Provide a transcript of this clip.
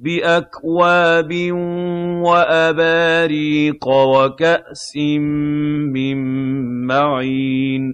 بِأَكْوَابٍ وَأَبَارِيقَ وَكَأْسٍ مِّن مَّعِينٍ.